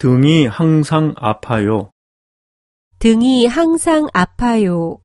등이 항상 아파요. 등이 항상 아파요.